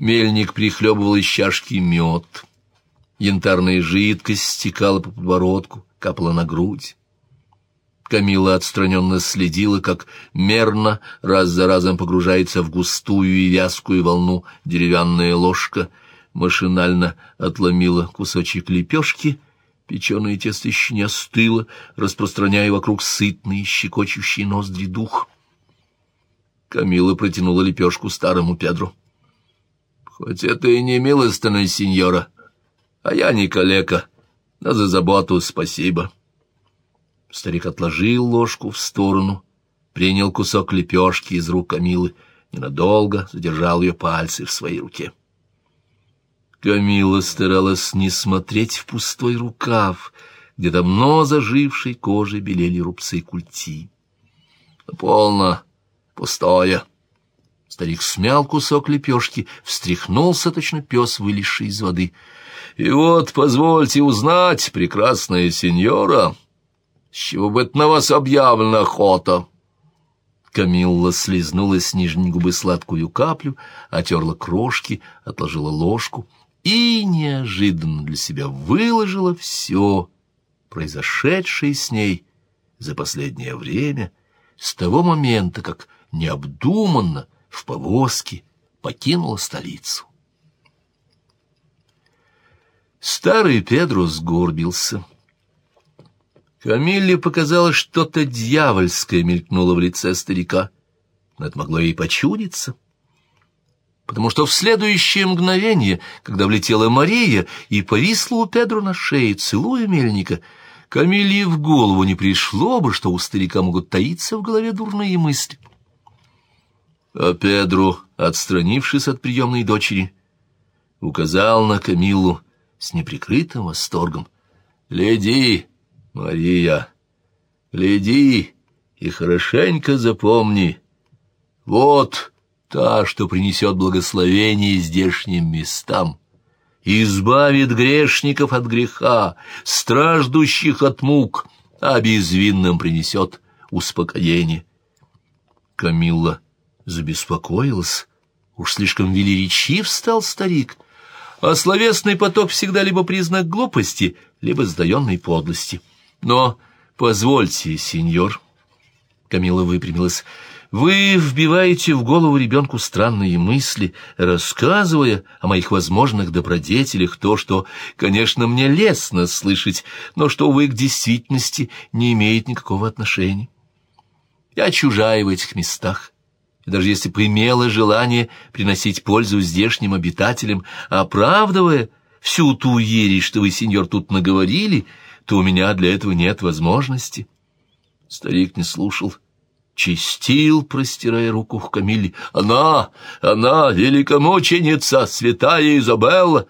Мельник прихлебывал из чашки мед. Янтарная жидкость стекала по подбородку, капала на грудь. Камила отстраненно следила, как мерно раз за разом погружается в густую и вязкую волну деревянная ложка, машинально отломила кусочек лепешки, печеное тесто еще не остыло, распространяя вокруг сытный, щекочущий ноздри дух. Камила протянула лепешку старому Педру. «Хоть это и не милостная сеньора, а я не калека, но за заботу спасибо». Старик отложил ложку в сторону, принял кусок лепешки из рук Камилы, ненадолго задержал ее пальцы в своей руке. Камила старалась не смотреть в пустой рукав, где давно зажившей кожей белели рубцы культи. «Полно, пустое». Старик смял кусок лепешки, встряхнулся, точно пес, вылезший из воды. «И вот, позвольте узнать, прекрасная сеньора...» С чего бы это на вас объявлена охота?» Камилла слезнула с нижней губы сладкую каплю, отерла крошки, отложила ложку и неожиданно для себя выложила все, произошедшее с ней за последнее время, с того момента, как необдуманно в повозке покинула столицу. Старый Педро сгорбился. Камилле показалось, что-то дьявольское мелькнуло в лице старика. Но это могло ей почудиться. Потому что в следующее мгновение, когда влетела Мария и повисла у Педро на шее, целуя мельника, Камилле в голову не пришло бы, что у старика могут таиться в голове дурные мысли. А Педро, отстранившись от приемной дочери, указал на Камиллу с неприкрытым восторгом. «Леди, Мария, гляди и хорошенько запомни. Вот та, что принесет благословение здешним местам, избавит грешников от греха, страждущих от мук, а безвинным принесет успокоение. Камилла забеспокоилась. Уж слишком велеречив стал старик, а словесный поток всегда либо признак глупости, либо сдаенной подлости. Но позвольте, сеньор, Камила выпрямилась, вы вбиваете в голову ребенку странные мысли, рассказывая о моих возможных добродетелях то, что, конечно, мне лестно слышать, но что, увы, к действительности не имеет никакого отношения. Я чужая в этих местах, и даже если бы имела желание приносить пользу здешним обитателям, оправдывая всю ту ересь, что вы, сеньор, тут наговорили, — то у меня для этого нет возможности. Старик не слушал. Чистил, простирая руку к Камиле. «Она! Она! Великомученица! Святая Изабелла!»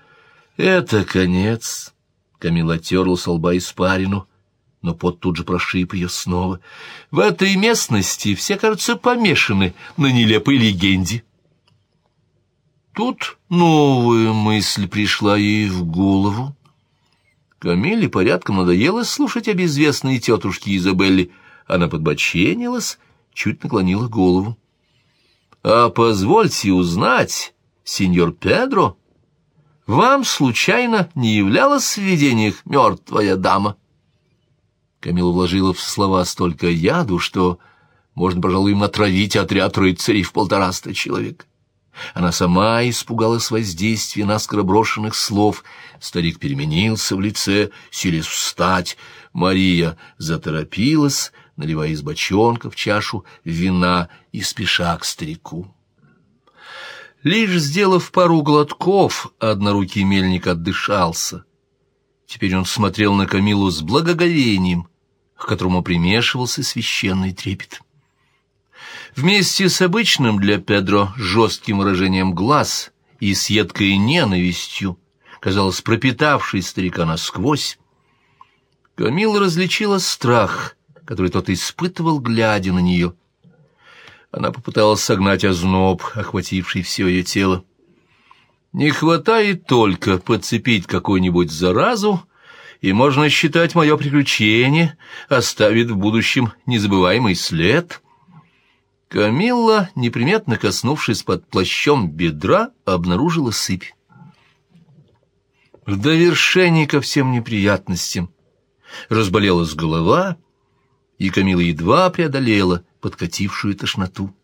«Это конец!» Камила терла со лба испарину, но пот тут же прошиб ее снова. «В этой местности все, кажется, помешаны на нелепой легенде». Тут новая мысль пришла ей в голову. Камиле порядком надоело слушать о безвестной тетушке Изабелле. Она подбоченилась, чуть наклонила голову. — А позвольте узнать, сеньор Педро, вам случайно не являлась в видениях мертвая дама? Камила вложила в слова столько яду, что можно, пожалуй, им натравить отряд рыцарей в полтораста человек. Она сама испугалась воздействия наскоро брошенных слов. Старик переменился в лице, силясь встать. Мария заторопилась, наливая из бочонка в чашу вина и спеша к старику. Лишь сделав пару глотков, однорукий мельник отдышался. Теперь он смотрел на Камилу с благоговением, к которому примешивался священный трепет. Вместе с обычным для Педро жестким выражением глаз и с едкой ненавистью, казалось, пропитавший старика насквозь, Камила различила страх, который тот испытывал, глядя на нее. Она попыталась согнать озноб, охвативший все ее тело. Не хватает только подцепить какую-нибудь заразу, и можно считать мое приключение оставит в будущем незабываемый след — Камилла, неприметно коснувшись под плащом бедра, обнаружила сыпь. В довершение ко всем неприятностям разболелась голова, и Камила едва преодолела подкатившую тошноту.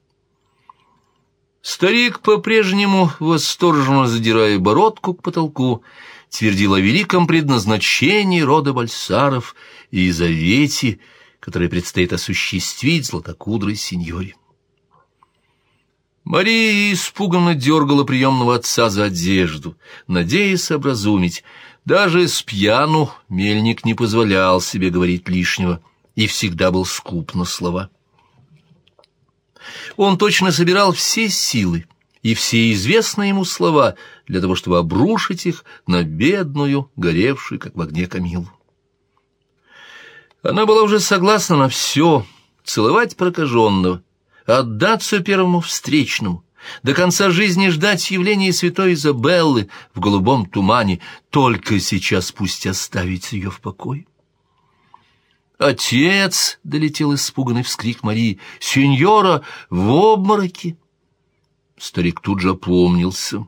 Старик, по-прежнему восторженно задирая бородку к потолку, твердил о великом предназначении рода бальсаров и завете, которое предстоит осуществить златокудрой сеньоре. Мария испуганно дергала приемного отца за одежду, надеясь образумить. Даже с пьяну мельник не позволял себе говорить лишнего и всегда был скуп на слова. Он точно собирал все силы и все известные ему слова для того, чтобы обрушить их на бедную, горевшую, как в огне, Камилу. Она была уже согласна на все, целовать прокаженного, отдаться первому встречному, до конца жизни ждать явления святой Изабеллы в голубом тумане, только сейчас пусть оставить ее в покое. «Отец!» — долетел испуганный вскрик Марии. «Сеньора в обмороке!» Старик тут же опомнился.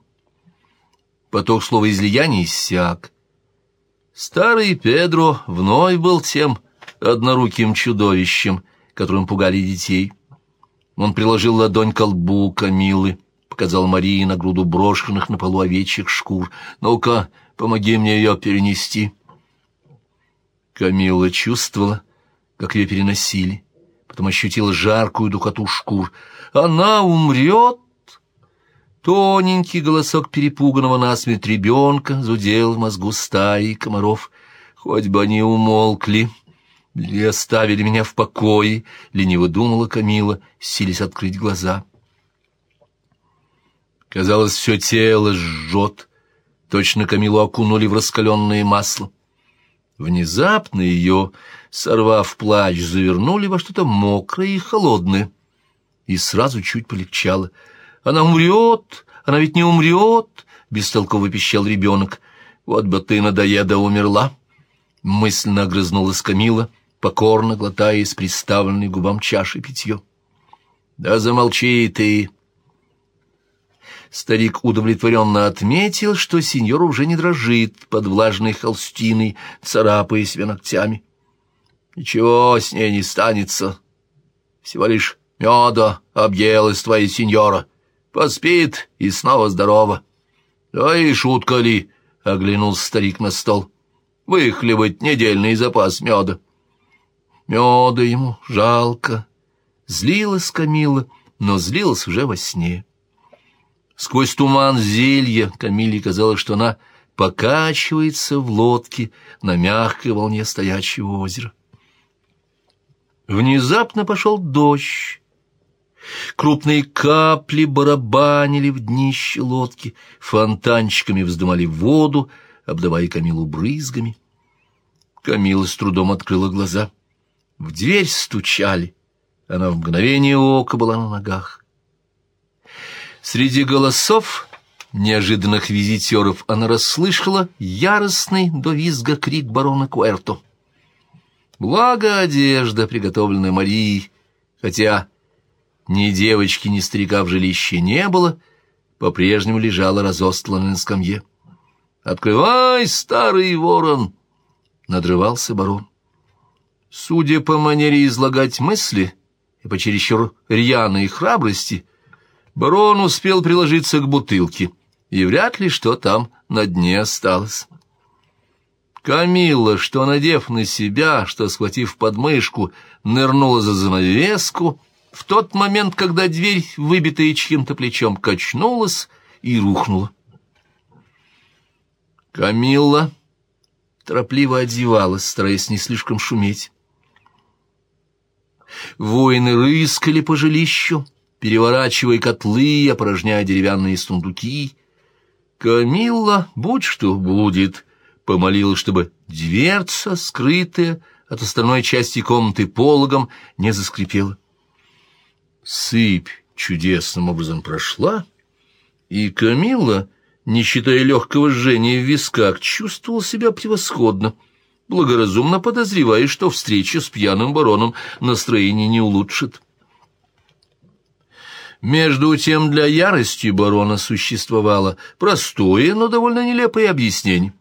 Поток слова излияния иссяк. Старый Педро вновь был тем одноруким чудовищем, которым пугали детей. Он приложил ладонь к лбу Камилы, показал Марии на груду брошенных на полу овечьих шкур. «Ну-ка, помоги мне ее перенести». Камила чувствовала, как ее переносили, потом ощутила жаркую духоту шкур. «Она умрет!» Тоненький голосок перепуганного насмерть ребенка зудел в мозгу стаи комаров. «Хоть бы они умолкли!» «Или оставили меня в покое», — лениво думала Камила, силясь открыть глаза. Казалось, все тело жжет. Точно Камилу окунули в раскаленное масло. Внезапно ее, сорвав плач, завернули во что-то мокрое и холодное. И сразу чуть полегчало. «Она умрет! Она ведь не умрет!» — бестолково пищал ребенок. «Вот бы ты, надоеда, умерла!» Мысленно огрызнулась Камила — покорно глотая из приставленной губам чаши питье. «Да замолчи ты!» Старик удовлетворенно отметил, что сеньор уже не дрожит под влажной холстиной, царапая себя ногтями. «Ничего с ней не станется. Всего лишь меда объелась твоя сеньора. Поспит и снова здорова». «Да и шутка ли?» — оглянулся старик на стол. «Выхлебать недельный запас меда». Меда ему жалко. Злилась Камила, но злилась уже во сне. Сквозь туман зелья Камиле казалось, что она покачивается в лодке на мягкой волне стоячего озера. Внезапно пошел дождь. Крупные капли барабанили в днище лодки, фонтанчиками вздымали воду, обдавая Камилу брызгами. Камила с трудом открыла глаза. В дверь стучали. Она в мгновение ока была на ногах. Среди голосов неожиданных визитеров она расслышала яростный до визга крик барона Куэрто. Благо одежда, приготовленная Марией, хотя ни девочки, ни старика в жилище не было, по-прежнему лежала разостланная на скамье. «Открывай, старый ворон!» — надрывался барон. Судя по манере излагать мысли и по чересчур рьяной храбрости, барон успел приложиться к бутылке, и вряд ли что там на дне осталось. Камилла, что, надев на себя, что, схватив подмышку, нырнула за занавеску, в тот момент, когда дверь, выбитая чьим-то плечом, качнулась и рухнула. Камилла торопливо одевалась, стараясь не слишком шуметь. Воины рыскали по жилищу, переворачивая котлы опорожняя деревянные сундуки. Камилла, будь что будет, помолилась, чтобы дверца, скрытая от остальной части комнаты пологом, не заскрипела. Сыпь чудесным образом прошла, и Камилла, не считая легкого жжения в висках, чувствовала себя превосходно — благоразумно подозревая, что встреча с пьяным бароном настроение не улучшит. Между тем для ярости барона существовало простое, но довольно нелепое объяснение.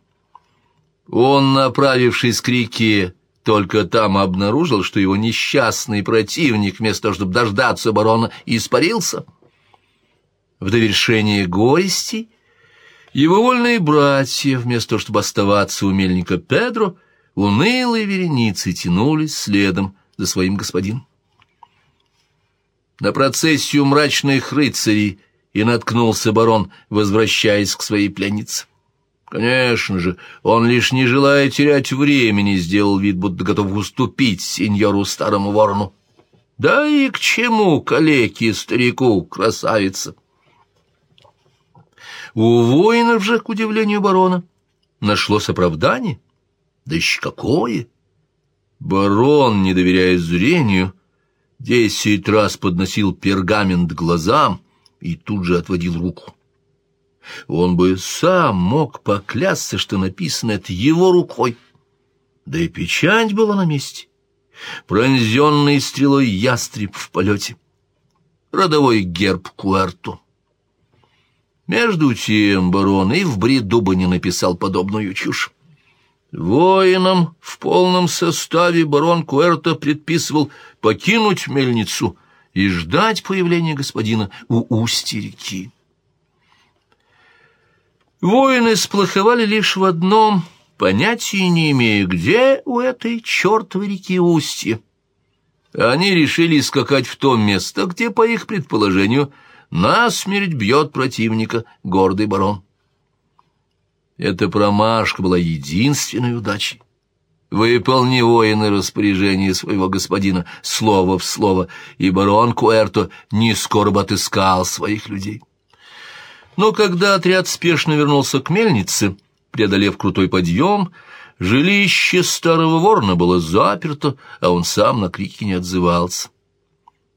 Он, направившись к реке, только там обнаружил, что его несчастный противник, вместо того, чтобы дождаться барона, испарился. В довершение горестей его вольные братья, вместо того, чтобы оставаться у мельника Педро, унылые вереницы тянулись следом за своим господином. На процессию мрачных рыцарей и наткнулся барон, возвращаясь к своей пленнице. Конечно же, он лишь не желая терять времени, сделал вид, будто готов уступить сеньору старому ворону. Да и к чему калеке старику, красавица? У воинов же, к удивлению барона, нашлось оправдание. Да еще какое! Барон, не доверяя зрению, десять раз подносил пергамент глазам и тут же отводил руку. Он бы сам мог поклясться, что написано это его рукой. Да и печать была на месте. Пронзенный стрелой ястреб в полете. Родовой герб Куэрту. Между тем барон и в бреду бы не написал подобную чушь. Воинам в полном составе барон Куэрто предписывал покинуть мельницу и ждать появления господина у устья реки. Воины сплоховали лишь в одном, понятия не имея, где у этой чертовой реки устье. Они решили скакать в то место, где, по их предположению, насмерть бьет противника гордый барон. Эта промашка была единственной удачей. Выполни воины распоряжение своего господина слово в слово, и барон Куэрто не скоро бы отыскал своих людей. Но когда отряд спешно вернулся к мельнице, преодолев крутой подъем, жилище старого ворона было заперто, а он сам на крики не отзывался.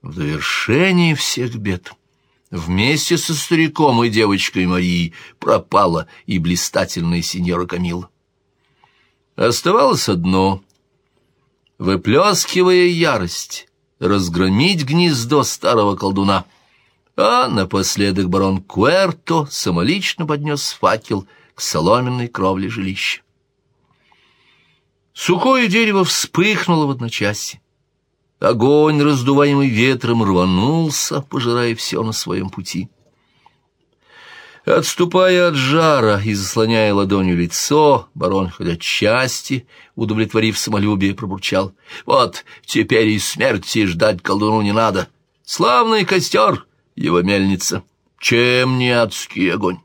В довершении всех бед вместе со стариком и девочкой Марией пропала и блистательная сеньора Камила. Оставалось одно — выплескивая ярость, разгромить гнездо старого колдуна. А напоследок барон Куэрто самолично поднес факел к соломенной кровле жилища. Сухое дерево вспыхнуло в одночасье. Огонь, раздуваемый ветром, рванулся, пожирая все на своем пути. Отступая от жара и заслоняя ладонью лицо, барон хоть отчасти, удовлетворив самолюбие, пробурчал. «Вот теперь и смерти ждать колдуну не надо. Славный костер, его мельница. Чем не адский огонь?»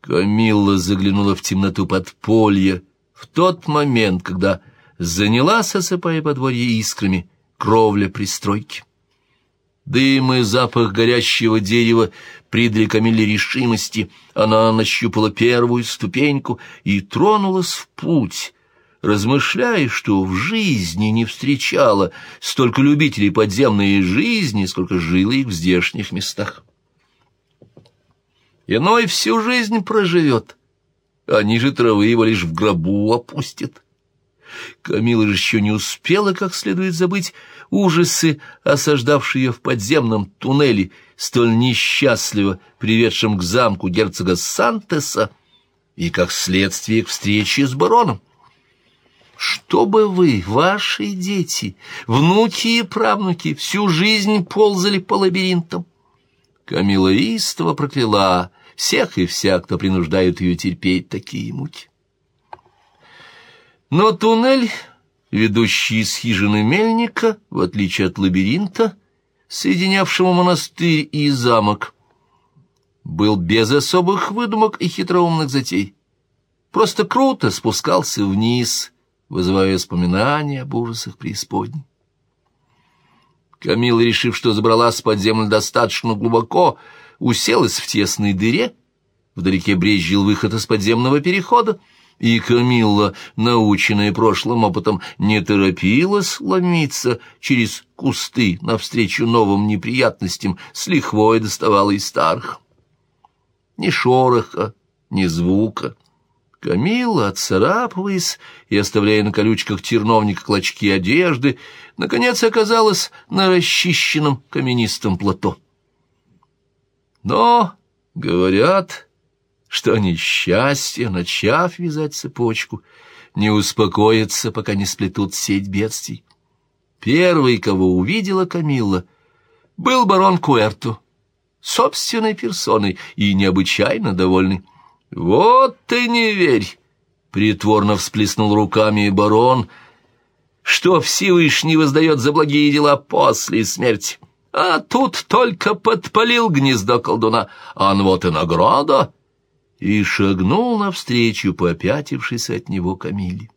Камилла заглянула в темноту подполья в тот момент, когда занялась, осыпая подворье искрами, кровля пристройки. Дым и запах горящего дерева придали Камиле решимости. Она нащупала первую ступеньку и тронулась в путь, размышляя, что в жизни не встречала столько любителей подземной жизни, сколько жило их в здешних местах. Иной всю жизнь проживет, а ниже травы его лишь в гробу опустит. Камила же еще не успела как следует забыть ужасы, осаждавшие ее в подземном туннеле, столь несчастливо приведшем к замку герцога Сантеса, и как следствие к встрече с бароном. Чтобы вы, ваши дети, внуки и правнуки всю жизнь ползали по лабиринтам. Камила истово прокляла всех и вся, кто принуждает ее терпеть такие муки. Но туннель, ведущий из хижины мельника, в отличие от лабиринта, соединявшего монастырь и замок, был без особых выдумок и хитроумных затей. Просто круто спускался вниз, вызывая воспоминания об ужасах преисподней. Камила, решив, что забралась под землю достаточно глубоко, уселась в тесной дыре, вдалеке брезжил выход из подземного перехода, и Камилла, наученная прошлым опытом, не торопилась ломиться через кусты навстречу новым неприятностям, с лихвой доставала из старых. Ни шороха, ни звука, Камилла, отцарапываясь и оставляя на колючках терновника клочки одежды, наконец оказалась на расчищенном каменистом плато. Но, говорят, что несчастье, начав вязать цепочку, не успокоится, пока не сплетут сеть бедствий. Первый, кого увидела Камилла, был барон Куэрто, собственной персоной и необычайно довольный. «Вот ты не верь!» — притворно всплеснул руками барон, что Всевышний воздает за благие дела после смерти. А тут только подпалил гнездо колдуна, он вот и награда!» И шагнул навстречу попятившись от него Камиле.